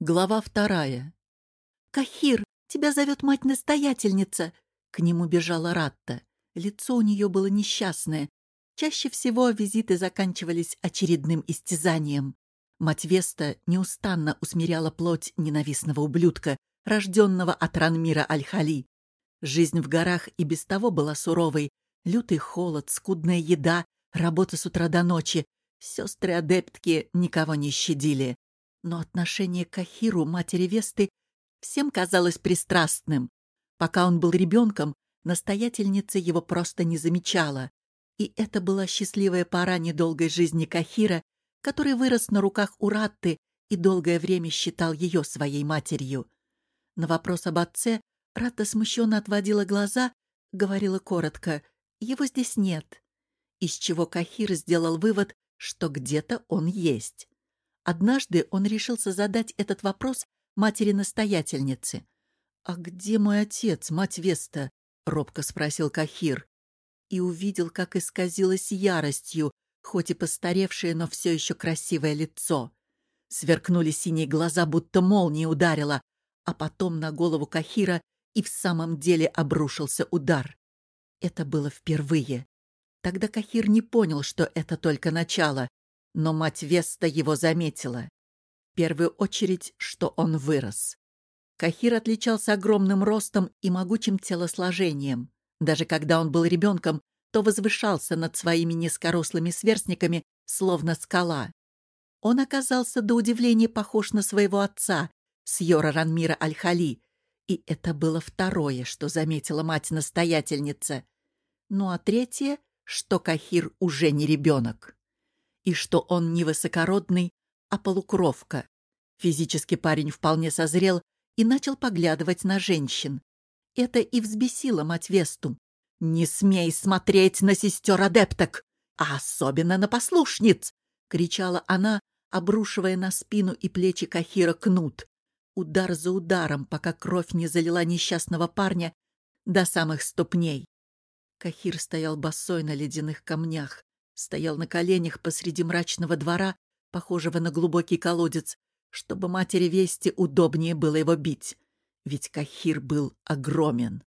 Глава вторая. «Кахир, тебя зовет мать-настоятельница!» К нему бежала Ратта. Лицо у нее было несчастное. Чаще всего визиты заканчивались очередным истязанием. Мать Веста неустанно усмиряла плоть ненавистного ублюдка, рожденного от Ранмира Аль-Хали. Жизнь в горах и без того была суровой. Лютый холод, скудная еда, работа с утра до ночи. Сестры-адептки никого не щадили но отношение к Ахиру, матери Весты, всем казалось пристрастным. Пока он был ребенком, настоятельница его просто не замечала. И это была счастливая пора недолгой жизни Кахира, который вырос на руках у Ратты и долгое время считал ее своей матерью. На вопрос об отце Ратта смущенно отводила глаза, говорила коротко «Его здесь нет», из чего Кахир сделал вывод, что где-то он есть. Однажды он решился задать этот вопрос матери-настоятельнице. «А где мой отец, мать Веста?» — робко спросил Кахир. И увидел, как исказилось яростью, хоть и постаревшее, но все еще красивое лицо. Сверкнули синие глаза, будто молния ударила, а потом на голову Кахира и в самом деле обрушился удар. Это было впервые. Тогда Кахир не понял, что это только начало, но мать Веста его заметила. В первую очередь, что он вырос. Кахир отличался огромным ростом и могучим телосложением. Даже когда он был ребенком, то возвышался над своими низкорослыми сверстниками, словно скала. Он оказался до удивления похож на своего отца, Сьора Ранмира Аль-Хали, и это было второе, что заметила мать-настоятельница. Ну а третье, что Кахир уже не ребенок и что он не высокородный, а полукровка. Физически парень вполне созрел и начал поглядывать на женщин. Это и взбесило мать Весту. «Не смей смотреть на сестер-адепток, а особенно на послушниц!» — кричала она, обрушивая на спину и плечи Кахира кнут. Удар за ударом, пока кровь не залила несчастного парня до самых ступней. Кахир стоял босой на ледяных камнях стоял на коленях посреди мрачного двора, похожего на глубокий колодец, чтобы матери Вести удобнее было его бить, ведь Кахир был огромен.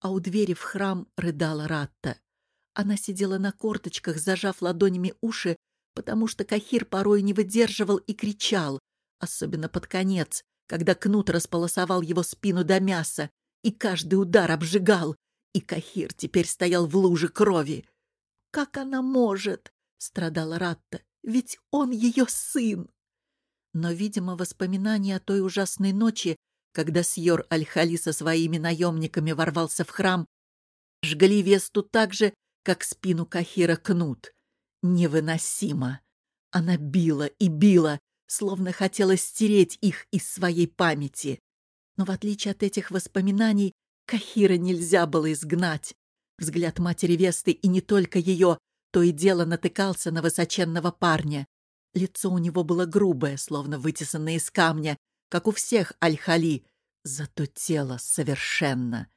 А у двери в храм рыдала Ратта. Она сидела на корточках, зажав ладонями уши, потому что Кахир порой не выдерживал и кричал, особенно под конец, когда кнут располосовал его спину до мяса, и каждый удар обжигал, и Кахир теперь стоял в луже крови. Как она может? страдала Ратта. Ведь он ее сын. Но, видимо, воспоминания о той ужасной ночи, когда Сьор Аль-Хали со своими наемниками ворвался в храм, жгли Весту так же, как спину Кахира кнут. Невыносимо. Она била и била, словно хотела стереть их из своей памяти. Но в отличие от этих воспоминаний, Кахира нельзя было изгнать. Взгляд матери Весты, и не только ее, то и дело натыкался на высоченного парня. Лицо у него было грубое, словно вытесанное из камня, как у всех аль-хали, зато тело совершенно.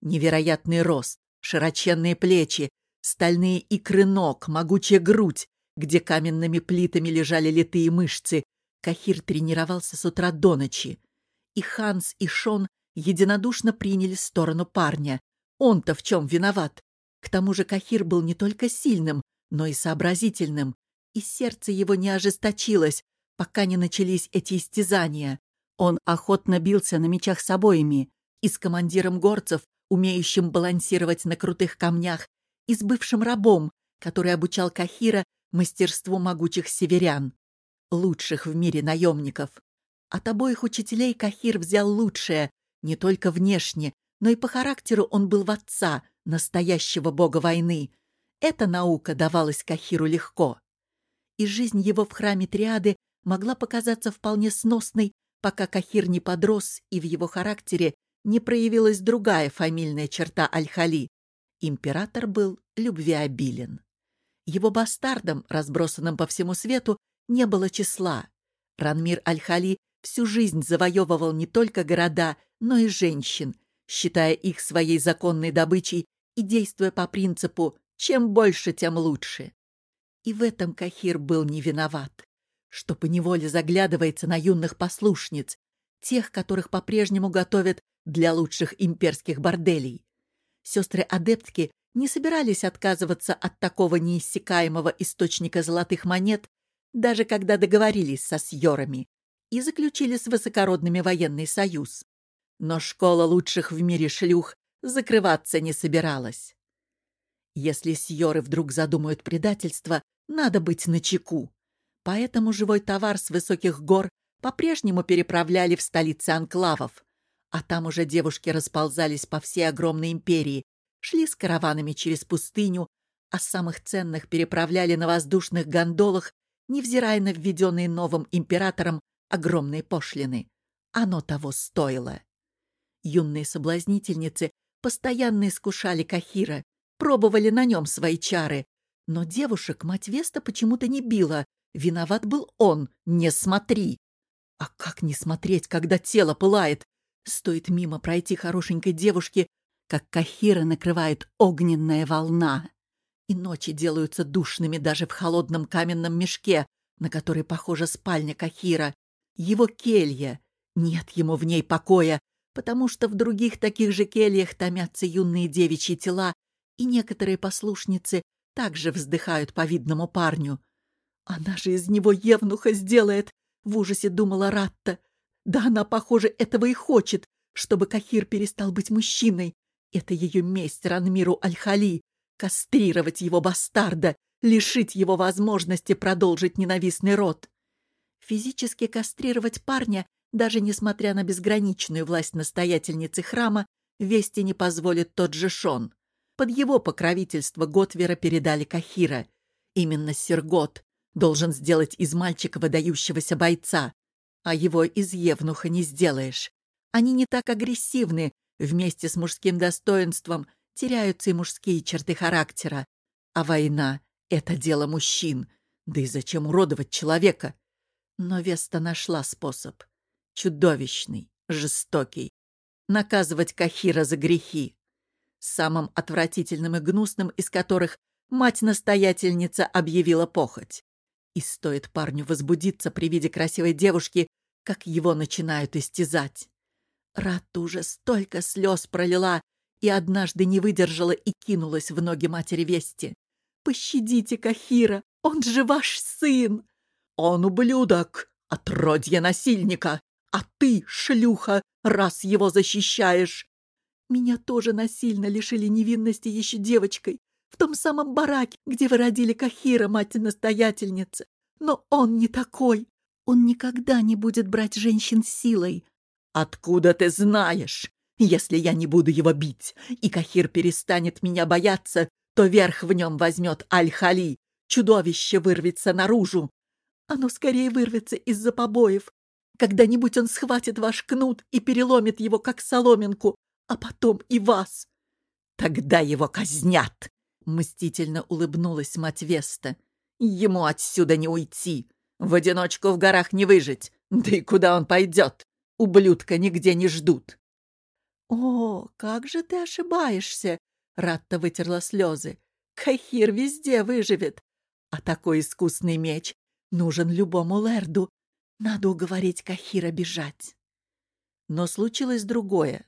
Невероятный рост, широченные плечи, стальные икры ног, могучая грудь, где каменными плитами лежали литые мышцы. Кахир тренировался с утра до ночи. И Ханс, и Шон единодушно приняли сторону парня, он-то в чем виноват? К тому же Кахир был не только сильным, но и сообразительным, и сердце его не ожесточилось, пока не начались эти истязания. Он охотно бился на мечах с обоими, и с командиром горцев, умеющим балансировать на крутых камнях, и с бывшим рабом, который обучал Кахира мастерству могучих северян, лучших в мире наемников. От обоих учителей Кахир взял лучшее, не только внешне, но и по характеру он был в отца, настоящего бога войны. Эта наука давалась Кахиру легко. И жизнь его в храме Триады могла показаться вполне сносной, пока Кахир не подрос и в его характере не проявилась другая фамильная черта Аль-Хали. Император был любвеобилен. Его бастардам, разбросанным по всему свету, не было числа. Ранмир Аль-Хали всю жизнь завоевывал не только города, но и женщин, считая их своей законной добычей и действуя по принципу «чем больше, тем лучше». И в этом Кахир был не виноват. что поневоле заглядывается на юных послушниц, тех, которых по-прежнему готовят для лучших имперских борделей. Сестры-адептки не собирались отказываться от такого неиссякаемого источника золотых монет, даже когда договорились со сьорами и заключили с высокородными военный союз. Но школа лучших в мире шлюх закрываться не собиралась. Если сьоры вдруг задумают предательство, надо быть начеку. Поэтому живой товар с высоких гор по-прежнему переправляли в столицы анклавов, а там уже девушки расползались по всей огромной империи, шли с караванами через пустыню, а самых ценных переправляли на воздушных гондолах, невзирая на введенные новым императором огромные пошлины. Оно того стоило. Юные соблазнительницы постоянно искушали Кахира, пробовали на нем свои чары. Но девушек мать Веста почему-то не била. Виноват был он, не смотри. А как не смотреть, когда тело пылает? Стоит мимо пройти хорошенькой девушке, как Кахира накрывает огненная волна. И ночи делаются душными даже в холодном каменном мешке, на который похожа спальня Кахира. Его келья. Нет ему в ней покоя, потому что в других таких же кельях томятся юные девичьи тела, и некоторые послушницы также вздыхают по видному парню. «Она же из него евнуха сделает!» — в ужасе думала Ратта. «Да она, похоже, этого и хочет, чтобы Кахир перестал быть мужчиной. Это ее месть Ранмиру Аль-Хали — кастрировать его бастарда, лишить его возможности продолжить ненавистный род. Физически кастрировать парня, даже несмотря на безграничную власть настоятельницы храма, вести не позволит тот же Шон. Под его покровительство Готвера передали Кахира. Именно Сергот должен сделать из мальчика выдающегося бойца, а его из Евнуха не сделаешь. Они не так агрессивны, Вместе с мужским достоинством теряются и мужские черты характера. А война — это дело мужчин. Да и зачем уродовать человека? Но Веста нашла способ. Чудовищный, жестокий. Наказывать Кахира за грехи. Самым отвратительным и гнусным из которых мать-настоятельница объявила похоть. И стоит парню возбудиться при виде красивой девушки, как его начинают истязать. Ратта уже столько слез пролила и однажды не выдержала и кинулась в ноги матери Вести. «Пощадите Кахира, он же ваш сын!» «Он ублюдок, отродье насильника, а ты, шлюха, раз его защищаешь!» «Меня тоже насильно лишили невинности еще девочкой, в том самом бараке, где вы родили Кахира, мать-настоятельница. Но он не такой. Он никогда не будет брать женщин силой, «Откуда ты знаешь? Если я не буду его бить, и Кахир перестанет меня бояться, то верх в нем возьмет Аль-Хали, чудовище вырвется наружу. Оно скорее вырвется из-за побоев. Когда-нибудь он схватит ваш кнут и переломит его, как соломинку, а потом и вас. Тогда его казнят!» — мстительно улыбнулась мать Веста. «Ему отсюда не уйти, в одиночку в горах не выжить, да и куда он пойдет?» Ублюдка нигде не ждут. «О, как же ты ошибаешься!» — Ратта вытерла слезы. «Кахир везде выживет. А такой искусный меч нужен любому лэрду. Надо уговорить Кахира бежать». Но случилось другое.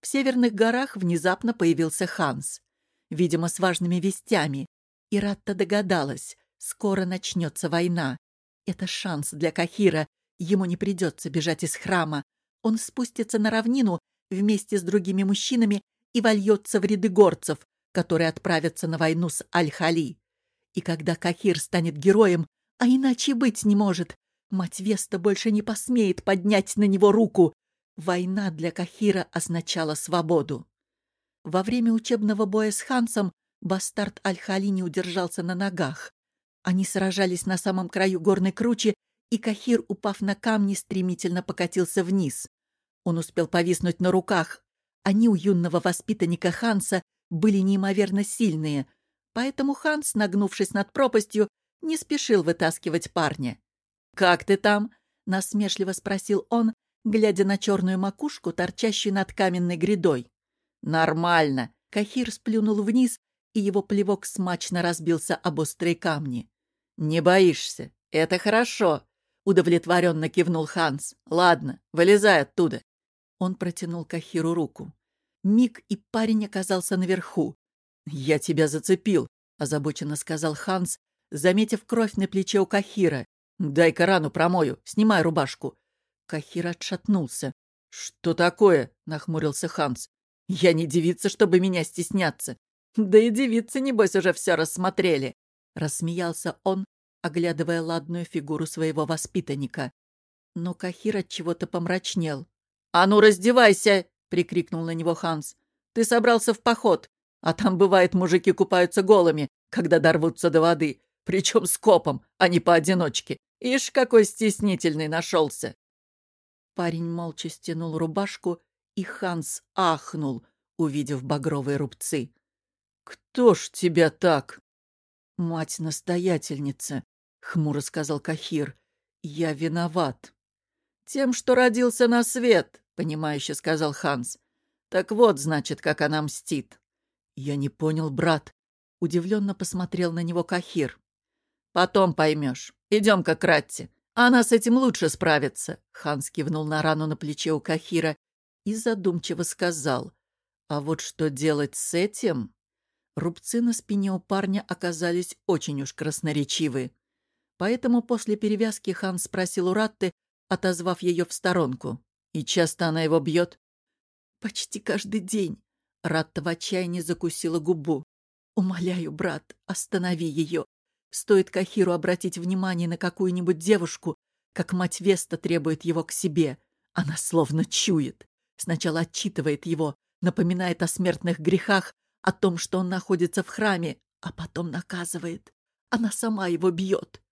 В северных горах внезапно появился Ханс, видимо, с важными вестями, и Ратта догадалась, скоро начнется война. Это шанс для Кахира Ему не придется бежать из храма. Он спустится на равнину вместе с другими мужчинами и вольется в ряды горцев, которые отправятся на войну с Аль-Хали. И когда Кахир станет героем, а иначе быть не может, мать Веста больше не посмеет поднять на него руку. Война для Кахира означала свободу. Во время учебного боя с Хансом бастард Аль-Хали не удержался на ногах. Они сражались на самом краю горной кручи и Кахир, упав на камни, стремительно покатился вниз. Он успел повиснуть на руках. Они у юного воспитанника Ханса были неимоверно сильные, поэтому Ханс, нагнувшись над пропастью, не спешил вытаскивать парня. «Как ты там?» — насмешливо спросил он, глядя на черную макушку, торчащую над каменной грядой. «Нормально!» — Кахир сплюнул вниз, и его плевок смачно разбился об острые камни. «Не боишься? Это хорошо. — удовлетворенно кивнул Ханс. «Ладно, вылезай оттуда». Он протянул Кахиру руку. Миг, и парень оказался наверху. «Я тебя зацепил», — озабоченно сказал Ханс, заметив кровь на плече у Кахира. «Дай-ка рану промою, снимай рубашку». Кахир отшатнулся. «Что такое?» — нахмурился Ханс. «Я не девица, чтобы меня стесняться». «Да и девицы, небось, уже все рассмотрели». Рассмеялся он, оглядывая ладную фигуру своего воспитанника. Но Кахир от чего-то помрачнел. «А ну, раздевайся!» — прикрикнул на него Ханс. «Ты собрался в поход, а там, бывает, мужики купаются голыми, когда дорвутся до воды, причем с копом, а не поодиночке. Ишь, какой стеснительный нашелся!» Парень молча стянул рубашку, и Ханс ахнул, увидев багровые рубцы. «Кто ж тебя так?» «Мать-настоятельница», — хмуро сказал Кахир. «Я виноват». «Тем, что родился на свет», — понимающе сказал Ханс. «Так вот, значит, как она мстит». «Я не понял, брат», — удивленно посмотрел на него Кахир. «Потом поймешь. Идем-ка к Ратте. Она с этим лучше справится», — Ханс кивнул на рану на плече у Кахира и задумчиво сказал. «А вот что делать с этим?» Рубцы на спине у парня оказались очень уж красноречивы. Поэтому после перевязки хан спросил у Ратты, отозвав ее в сторонку. «И часто она его бьет?» «Почти каждый день». Ратта в отчаянии закусила губу. «Умоляю, брат, останови ее. Стоит Кахиру обратить внимание на какую-нибудь девушку, как мать Веста требует его к себе. Она словно чует. Сначала отчитывает его, напоминает о смертных грехах, о том, что он находится в храме, а потом наказывает. Она сама его бьет.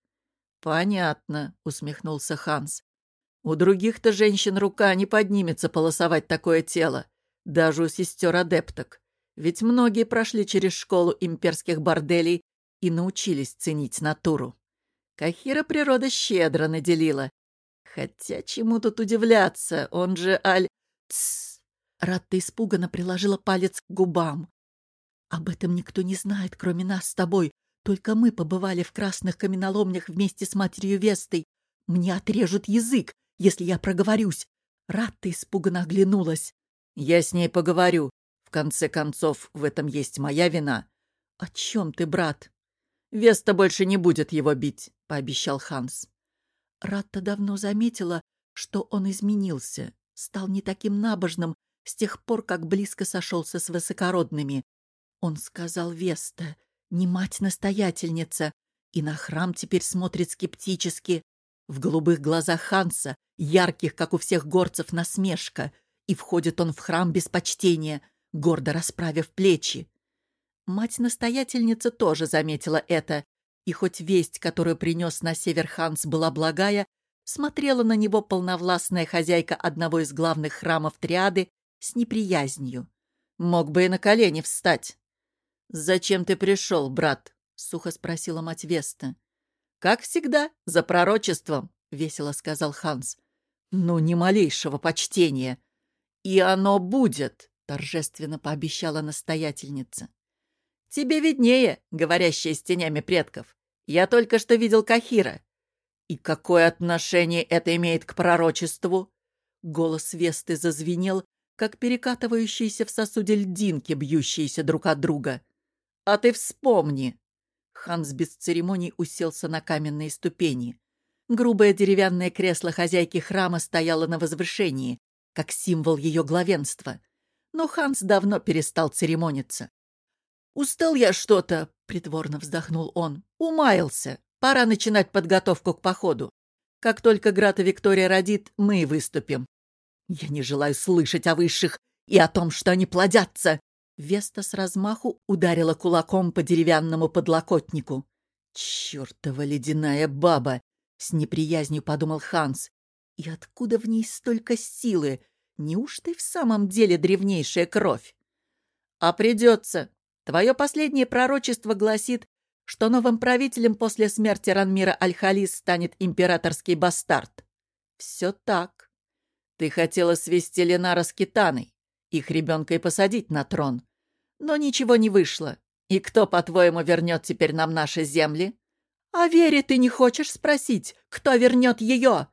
«Понятно», — усмехнулся Ханс. «У других-то женщин рука не поднимется полосовать такое тело, даже у сестер-адепток. Ведь многие прошли через школу имперских борделей и научились ценить натуру. Кахира природа щедро наделила. Хотя чему тут удивляться, он же Аль... Тссс! Ратта испуганно приложила палец к губам. Об этом никто не знает, кроме нас с тобой. Только мы побывали в красных каменоломнях вместе с матерью Вестой. Мне отрежут язык, если я проговорюсь. Ратта испуганно оглянулась. Я с ней поговорю. В конце концов, в этом есть моя вина. О чем ты, брат? Веста больше не будет его бить, пообещал Ханс. Ратта давно заметила, что он изменился, стал не таким набожным с тех пор, как близко сошелся с высокородными. Он сказал Веста, не мать-настоятельница, и на храм теперь смотрит скептически. В голубых глазах Ханса, ярких, как у всех горцев, насмешка, и входит он в храм без почтения, гордо расправив плечи. Мать-настоятельница тоже заметила это, и хоть весть, которую принес на север Ханс, была благая, смотрела на него полновластная хозяйка одного из главных храмов Триады с неприязнью. Мог бы и на колени встать. «Зачем ты пришел, брат?» — сухо спросила мать Веста. «Как всегда, за пророчеством», — весело сказал Ханс. «Ну, ни малейшего почтения». «И оно будет», — торжественно пообещала настоятельница. «Тебе виднее, говорящая с тенями предков. Я только что видел Кахира». «И какое отношение это имеет к пророчеству?» Голос Весты зазвенел, как перекатывающиеся в сосуде льдинки, бьющиеся друг от друга. А ты вспомни!» Ханс без церемоний уселся на каменные ступени. Грубое деревянное кресло хозяйки храма стояло на возвышении, как символ ее главенства. Но Ханс давно перестал церемониться. «Устал я что-то», — притворно вздохнул он. «Умаялся. Пора начинать подготовку к походу. Как только Грата Виктория родит, мы выступим. Я не желаю слышать о высших и о том, что они плодятся. Веста с размаху ударила кулаком по деревянному подлокотнику. «Чёртова ледяная баба!» — с неприязнью подумал Ханс. «И откуда в ней столько силы? Неужто и в самом деле древнейшая кровь?» «А придется. Твое последнее пророчество гласит, что новым правителем после смерти Ранмира Аль-Халис станет императорский бастард. Все так. Ты хотела свести Ленара с Китаной, их ребенка и посадить на трон. Но ничего не вышло. И кто, по-твоему, вернет теперь нам наши земли? «А Вере ты не хочешь спросить, кто вернет ее?»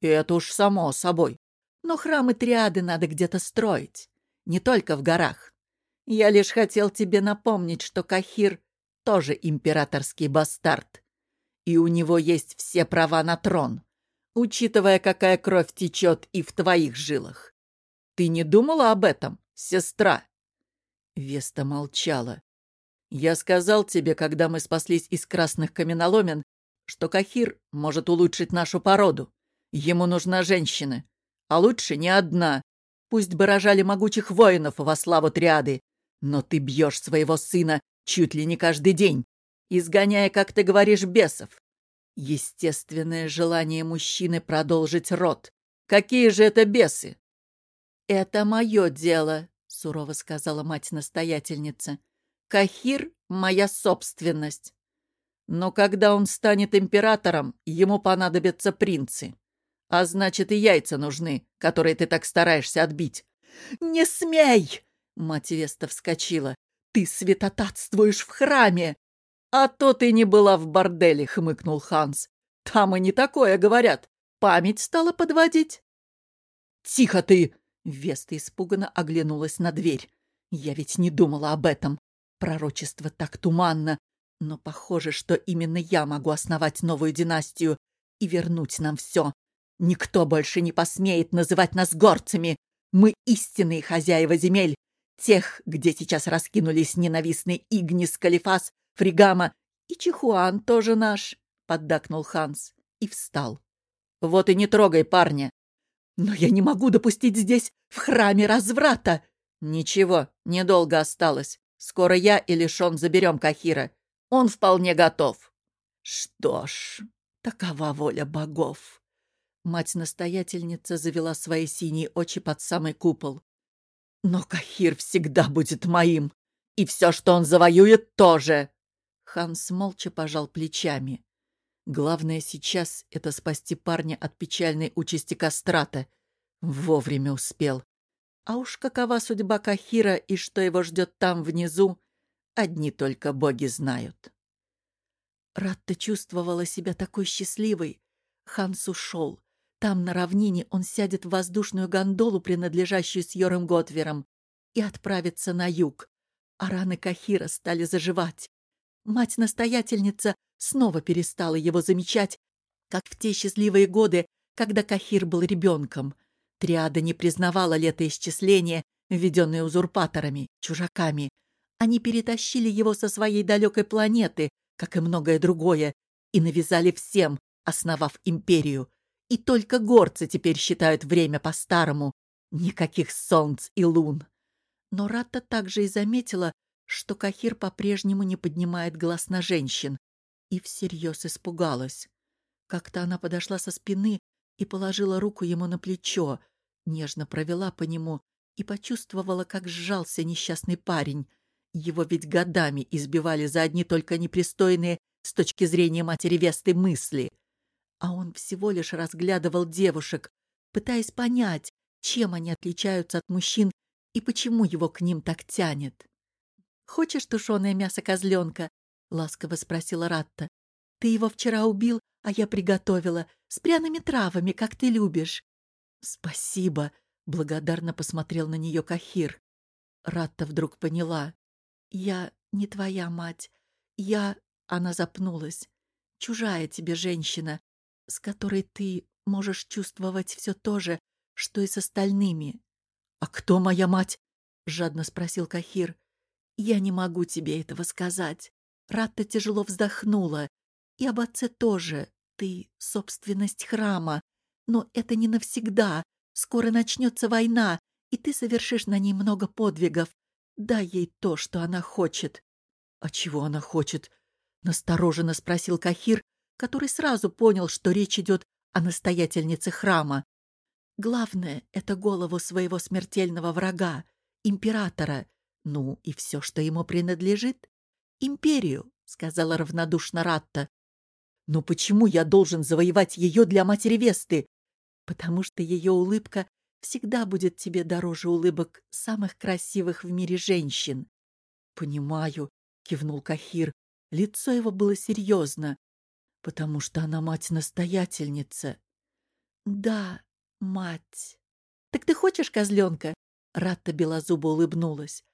«Это уж само собой. Но храмы триады надо где-то строить, не только в горах. Я лишь хотел тебе напомнить, что Кахир тоже императорский бастард, и у него есть все права на трон, учитывая, какая кровь течет и в твоих жилах. Ты не думала об этом, сестра?» Веста молчала. «Я сказал тебе, когда мы спаслись из красных каменоломен, что Кахир может улучшить нашу породу. Ему нужна женщина, а лучше не одна. Пусть бы рожали могучих воинов во славу триады, но ты бьешь своего сына чуть ли не каждый день, изгоняя, как ты говоришь, бесов. Естественное желание мужчины продолжить род. Какие же это бесы? «Это мое дело», — сурово сказала мать-настоятельница. «Кахир — моя собственность. Но когда он станет императором, ему понадобятся принцы. А значит, и яйца нужны, которые ты так стараешься отбить. «Не смей!» — мать Веста вскочила. «Ты святотатствуешь в храме!» «А то ты не была в борделе», — хмыкнул Ханс. «Там и не такое говорят. Память стала подводить». «Тихо ты!» — Веста испуганно оглянулась на дверь. «Я ведь не думала об этом. Пророчество так туманно. Но похоже, что именно я могу основать новую династию и вернуть нам все. Никто больше не посмеет называть нас горцами. Мы истинные хозяева земель, тех, где сейчас раскинулись ненавистный Игнис, Калифас, Фригама и Чихуан тоже наш, — поддакнул Ханс и встал. Вот и не трогай парня. Но я не могу допустить здесь, в храме разврата. Ничего, недолго осталось. Скоро я или Шон заберем Кахира. Он вполне готов. Что ж, такова воля богов. Мать-настоятельница завела свои синие очи под самый купол. «Но Кахир всегда будет моим, и все, что он завоюет, тоже!» Ханс молча пожал плечами. Главное сейчас — это спасти парня от печальной участи кастрата. Вовремя успел. А уж какова судьба Кахира и что его ждет там внизу, одни только боги знают. Ратта чувствовала себя такой счастливой. Ханс ушел. Там, на равнине, он сядет в воздушную гондолу, принадлежащую Сьором Готвером, и отправится на юг. А раны Кахира стали заживать. Мать-настоятельница снова перестала его замечать, как в те счастливые годы, когда Кахир был ребенком. Триада не признавала летоисчисления, введенные узурпаторами, чужаками. Они перетащили его со своей далекой планеты, как и многое другое, и навязали всем, основав империю. И только горцы теперь считают время по-старому. Никаких солнц и лун. Но Ратта также и заметила, что Кахир по-прежнему не поднимает глаз на женщин. И всерьез испугалась. Как-то она подошла со спины и положила руку ему на плечо, нежно провела по нему и почувствовала, как сжался несчастный парень. Его ведь годами избивали за одни только непристойные с точки зрения матери Весты мысли — а он всего лишь разглядывал девушек, пытаясь понять, чем они отличаются от мужчин и почему его к ним так тянет. «Хочешь тушеное мясо козленка?» — ласково спросила Ратта. «Ты его вчера убил, а я приготовила, с пряными травами, как ты любишь». «Спасибо», — благодарно посмотрел на нее Кахир. Ратта вдруг поняла. «Я не твоя мать. Я...» — она запнулась. «Чужая тебе женщина с которой ты можешь чувствовать все то же, что и с остальными. — А кто моя мать? — жадно спросил Кахир. — Я не могу тебе этого сказать. Ратта тяжело вздохнула. И об отце тоже. Ты — собственность храма. Но это не навсегда. Скоро начнется война, и ты совершишь на ней много подвигов. Дай ей то, что она хочет. — А чего она хочет? — настороженно спросил Кахир, который сразу понял, что речь идет о настоятельнице храма. Главное — это голову своего смертельного врага, императора, ну и все, что ему принадлежит. «Империю», — сказала равнодушно Ратта. «Но почему я должен завоевать ее для матери Весты? Потому что ее улыбка всегда будет тебе дороже улыбок самых красивых в мире женщин». «Понимаю», — кивнул Кахир. Лицо его было серьезно. Потому что она мать-настоятельница. Да, мать. Так ты хочешь козленка? Ратта белозубо улыбнулась.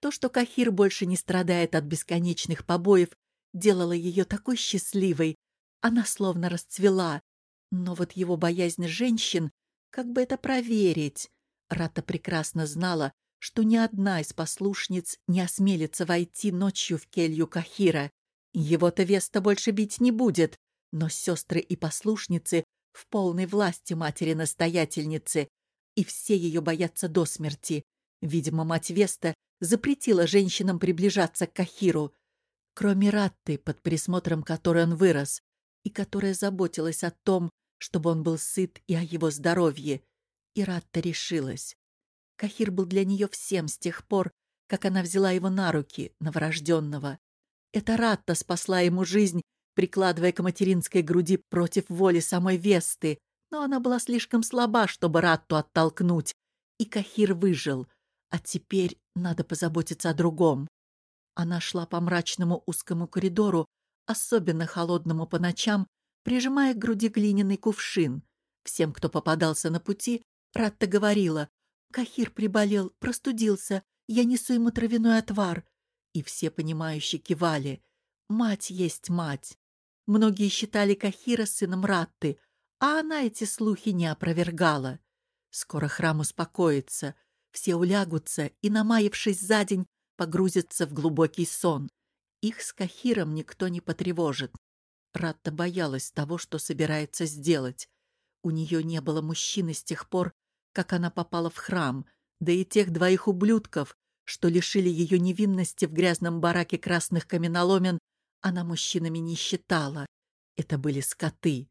То, что Кахир больше не страдает от бесконечных побоев, делало ее такой счастливой. Она словно расцвела. Но вот его боязнь женщин, как бы это проверить? Рата прекрасно знала, что ни одна из послушниц не осмелится войти ночью в келью Кахира. Его-то Веста больше бить не будет, но сестры и послушницы в полной власти матери-настоятельницы, и все ее боятся до смерти. Видимо, мать Веста запретила женщинам приближаться к Кахиру, кроме Ратты, под присмотром которой он вырос, и которая заботилась о том, чтобы он был сыт и о его здоровье. И Ратта решилась. Кахир был для нее всем с тех пор, как она взяла его на руки, новорожденного. Эта Ратта спасла ему жизнь, прикладывая к материнской груди против воли самой Весты, но она была слишком слаба, чтобы Ратту оттолкнуть, и Кахир выжил. А теперь надо позаботиться о другом. Она шла по мрачному узкому коридору, особенно холодному по ночам, прижимая к груди глиняный кувшин. Всем, кто попадался на пути, Ратта говорила, «Кахир приболел, простудился, я несу ему травяной отвар». И все понимающие кивали. Мать есть мать. Многие считали Кахира сыном Ратты, а она эти слухи не опровергала. Скоро храм успокоится, все улягутся и, намаявшись за день, погрузятся в глубокий сон. Их с Кахиром никто не потревожит. Ратта боялась того, что собирается сделать. У нее не было мужчины с тех пор, как она попала в храм, да и тех двоих ублюдков, что лишили ее невинности в грязном бараке красных каменоломен, она мужчинами не считала. Это были скоты.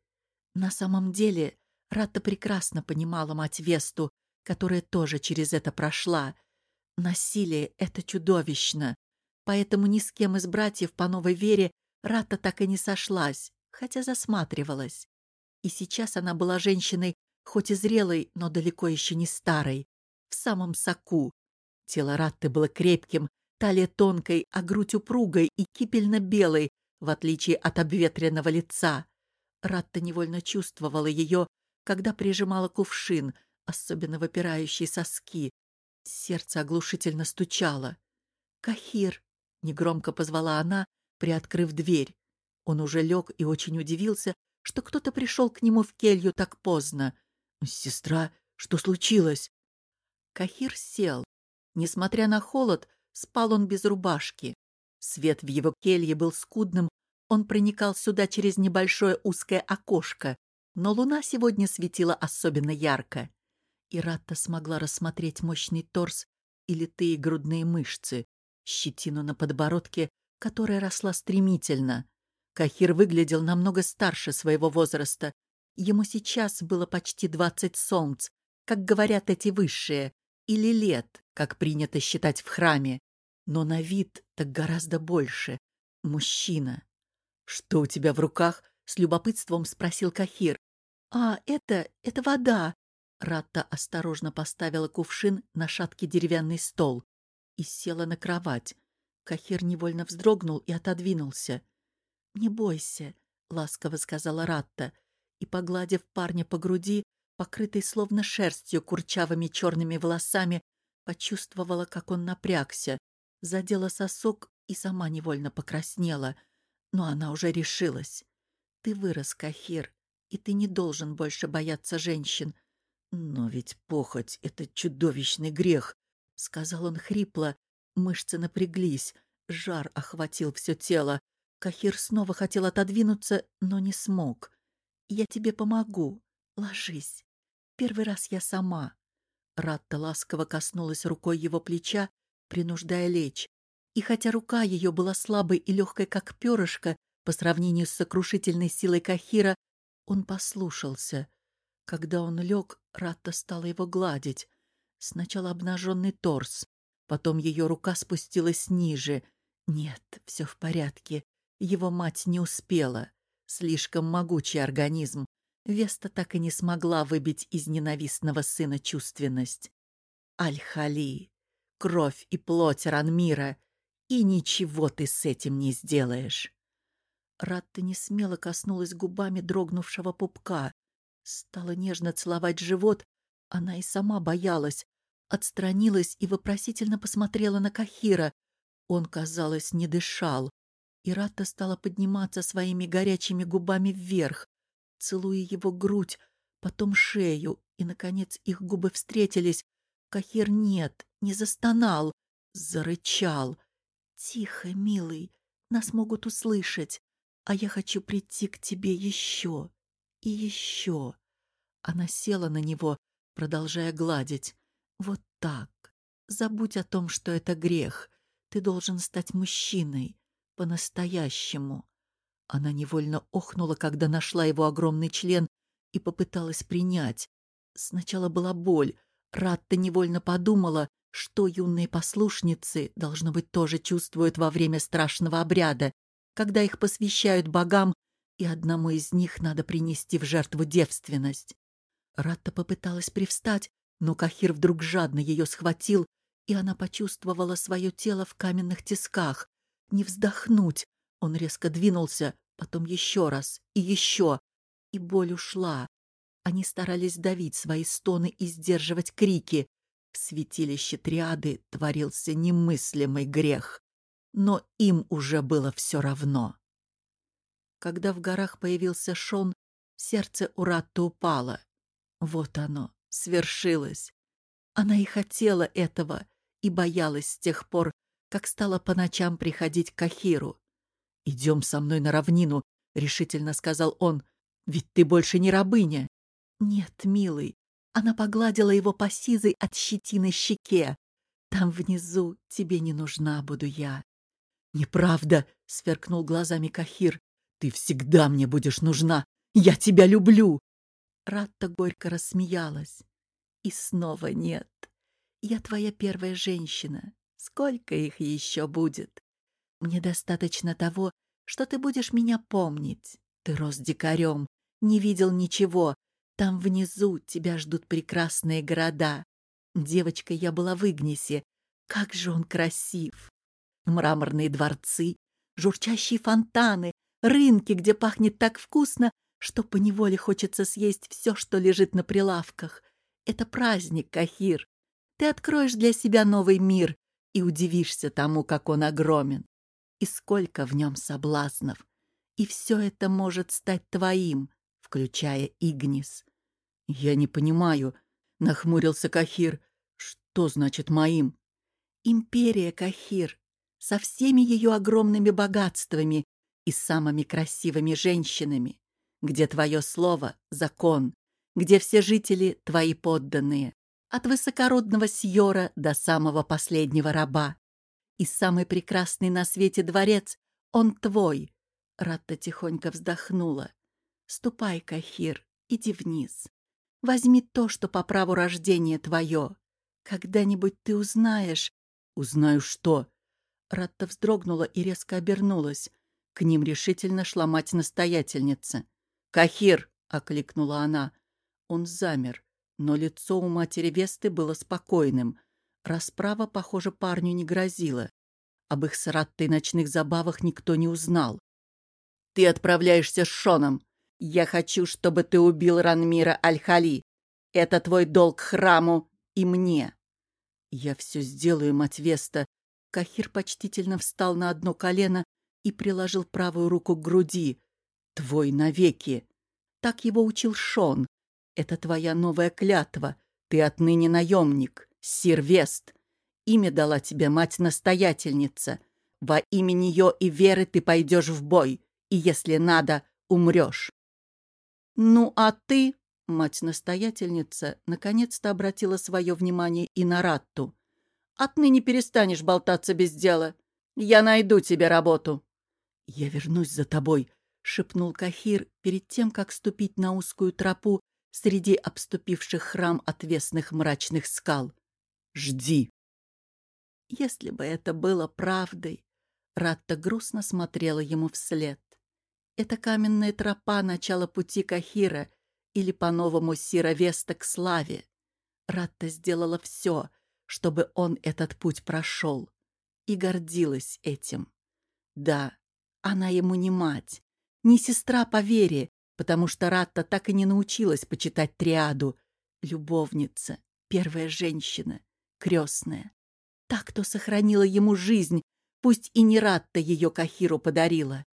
На самом деле, Ратта прекрасно понимала мать Весту, которая тоже через это прошла. Насилие — это чудовищно. Поэтому ни с кем из братьев по новой вере Рата так и не сошлась, хотя засматривалась. И сейчас она была женщиной, хоть и зрелой, но далеко еще не старой, в самом соку. Тело Ратты было крепким, талия тонкой, а грудь упругой и кипельно-белой, в отличие от обветренного лица. Ратта невольно чувствовала ее, когда прижимала кувшин, особенно выпирающие соски. Сердце оглушительно стучало. «Кахир!» — негромко позвала она, приоткрыв дверь. Он уже лег и очень удивился, что кто-то пришел к нему в келью так поздно. «Сестра, что случилось?» Кахир сел. Несмотря на холод, спал он без рубашки. Свет в его келье был скудным, он проникал сюда через небольшое узкое окошко, но луна сегодня светила особенно ярко. И Ратта смогла рассмотреть мощный торс и литые грудные мышцы, щетину на подбородке которая росла стремительно. Кахир выглядел намного старше своего возраста. Ему сейчас было почти двадцать солнц, как говорят эти высшие, или лет, как принято считать в храме. Но на вид так гораздо больше. Мужчина. «Что у тебя в руках?» — с любопытством спросил Кахир. «А, это... это вода!» Ратта осторожно поставила кувшин на шаткий деревянный стол и села на кровать, Кахир невольно вздрогнул и отодвинулся. «Не бойся», — ласково сказала Ратта, и, погладив парня по груди, покрытой словно шерстью курчавыми черными волосами, почувствовала, как он напрягся, задела сосок и сама невольно покраснела. Но она уже решилась. «Ты вырос, Кахир, и ты не должен больше бояться женщин. Но ведь похоть — это чудовищный грех», — сказал он хрипло, Мышцы напряглись, жар охватил все тело. Кахир снова хотел отодвинуться, но не смог. «Я тебе помогу. Ложись. Первый раз я сама». Ратта ласково коснулась рукой его плеча, принуждая лечь. И хотя рука ее была слабой и легкой, как перышко, по сравнению с сокрушительной силой Кахира, он послушался. Когда он лег, Ратта стала его гладить. Сначала обнаженный торс, Потом ее рука спустилась ниже. Нет, все в порядке. Его мать не успела. Слишком могучий организм. Веста так и не смогла выбить из ненавистного сына чувственность. Аль-Хали, кровь и плоть Ранмира, и ничего ты с этим не сделаешь. Ратта не смело коснулась губами дрогнувшего пупка. Стала нежно целовать живот. Она и сама боялась. Отстранилась и вопросительно посмотрела на Кахира. Он, казалось, не дышал. И Ратта стала подниматься своими горячими губами вверх, целуя его грудь, потом шею, и, наконец, их губы встретились. Кахир нет, не застонал, зарычал. «Тихо, милый, нас могут услышать, а я хочу прийти к тебе еще и еще». Она села на него, продолжая гладить. «Вот так. Забудь о том, что это грех. Ты должен стать мужчиной. По-настоящему». Она невольно охнула, когда нашла его огромный член и попыталась принять. Сначала была боль. Ратта невольно подумала, что юные послушницы, должно быть, тоже чувствуют во время страшного обряда, когда их посвящают богам, и одному из них надо принести в жертву девственность. Ратта попыталась привстать, но Кахир вдруг жадно ее схватил, и она почувствовала свое тело в каменных тисках. Не вздохнуть. Он резко двинулся, потом еще раз и еще, и боль ушла. Они старались давить свои стоны и сдерживать крики. В святилище Триады творился немыслимый грех. Но им уже было все равно. Когда в горах появился Шон, сердце у Ратта упало. Вот оно, свершилось. Она и хотела этого, и боялась с тех пор, как стала по ночам приходить к Ахиру. «Идем со мной на равнину», — решительно сказал он. «Ведь ты больше не рабыня». «Нет, милый». Она погладила его по сизой от щетины щеке. «Там внизу тебе не нужна буду я». «Неправда», — сверкнул глазами Кахир. «Ты всегда мне будешь нужна. Я тебя люблю». Ратта горько рассмеялась. «И снова нет. Я твоя первая женщина. Сколько их еще будет? Мне достаточно того, что ты будешь меня помнить. Ты рос дикарем, не видел ничего, там внизу тебя ждут прекрасные города. Девочка я была в Игнисе. Как же он красив! Мраморные дворцы, журчащие фонтаны, рынки, где пахнет так вкусно, что поневоле хочется съесть все, что лежит на прилавках. Это праздник, Кахир. Ты откроешь для себя новый мир и удивишься тому, как он огромен. И сколько в нем соблазнов. И все это может стать твоим, включая Игнис. «Я не понимаю», — нахмурился Кахир. «Что значит моим?» «Империя Кахир, со всеми ее огромными богатствами и самыми красивыми женщинами, где твое слово — закон, где все жители — твои подданные, от высокородного сьора до самого последнего раба. И самый прекрасный на свете дворец — он твой». Ратта тихонько вздохнула. «Ступай, Кахир, иди вниз. Возьми то, что по праву рождения твое. Когда-нибудь ты узнаешь... Узнаю что? Ратта вздрогнула и резко обернулась. К ним решительно шла мать-настоятельница. «Кахир!» — окликнула она. Он замер, но лицо у матери Весты было спокойным. Расправа, похоже, парню не грозила. Об их с ночных забавах никто не узнал. «Ты отправляешься с Шоном!» Я хочу, чтобы ты убил Ранмира Аль-Хали. Это твой долг храму и мне. Я все сделаю, мать Веста. Кахир почтительно встал на одно колено и приложил правую руку к груди. Твой навеки. Так его учил Шон. Это твоя новая клятва. Ты отныне наемник, сир Вест. Имя дала тебе мать-настоятельница. Во имя нее и веры ты пойдешь в бой, и, если надо, умрешь. «Ну, а ты...» — мать-настоятельница наконец-то обратила свое внимание и на Ратту. «Отныне перестанешь болтаться без дела. Я найду тебе работу». «Я вернусь за тобой», — шепнул Кахир перед тем, как ступить на узкую тропу среди обступивших храм отвесных мрачных скал. «Жди». Если бы это было правдой, Ратта грустно смотрела ему вслед. Это каменная тропа начала пути Кахира или по-новому Сира Веста к славе. Ратта сделала все, чтобы он этот путь прошел, и гордилась этим. Да, она ему не мать, не сестра по вере, потому что Ратта так и не научилась почитать триаду. Любовница, первая женщина, крестная. Так, кто сохранила ему жизнь, пусть и не Ратта ее Кахиру подарила.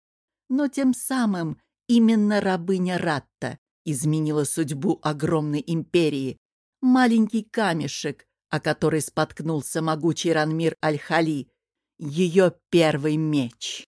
Но тем самым именно рабыня Ратта изменила судьбу огромной империи. Маленький камешек, о который споткнулся могучий Ранмир Аль-Хали, ее первый меч.